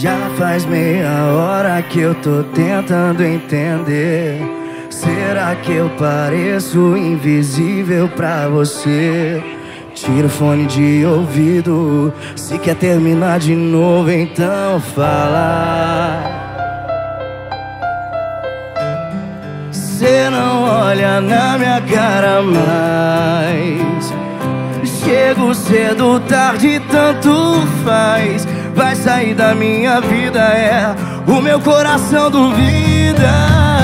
Já faz meia hora que eu tô tentando entender. Será que eu pareço invisível pra você? Tira o fone de ouvido. Se quer terminar de novo, então fala. Cê não olha na minha cara mais. Chego cedo, tarde, tanto faz. Vai sair da minha vida, é. O meu coração duvida.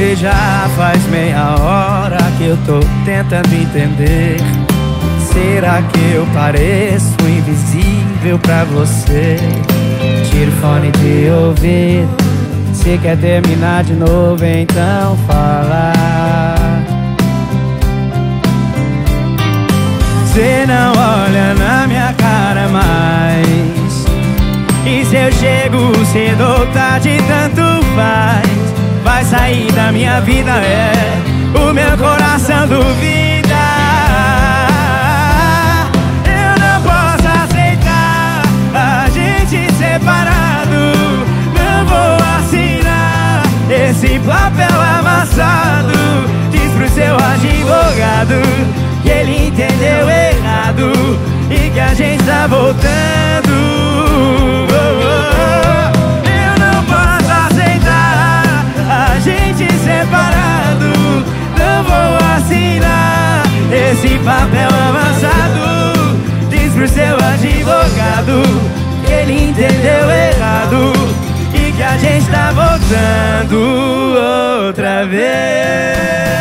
E já faz meia hora que eu tô tentando entender. Será que eu pareço invisível pra você? Tira o fone de ouvir. Se quer terminar de novo, então fala. Você não olha na minha cara mais. E se eu chego cedo ou tarde, tanto faz vai sair da minha vida é o meu coração duvida. Eu não posso aceitar a gente separado. Não vou assinar esse papel amassado. Diz pro seu advogado que ele entendeu errado e que a gente tá voltando. Papel avançado. Diz pro seu advogado Que ele entendeu errado E que a gente tá voltando outra vez